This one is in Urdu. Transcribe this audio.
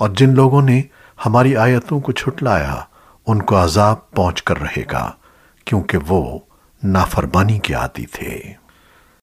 اور جن لوگوں نے ہماری آیتوں کو چھٹلایا، ان کو عذاب پہنچ کر رہے گا، کیونکہ وہ نافرمانی کے عادی تھے۔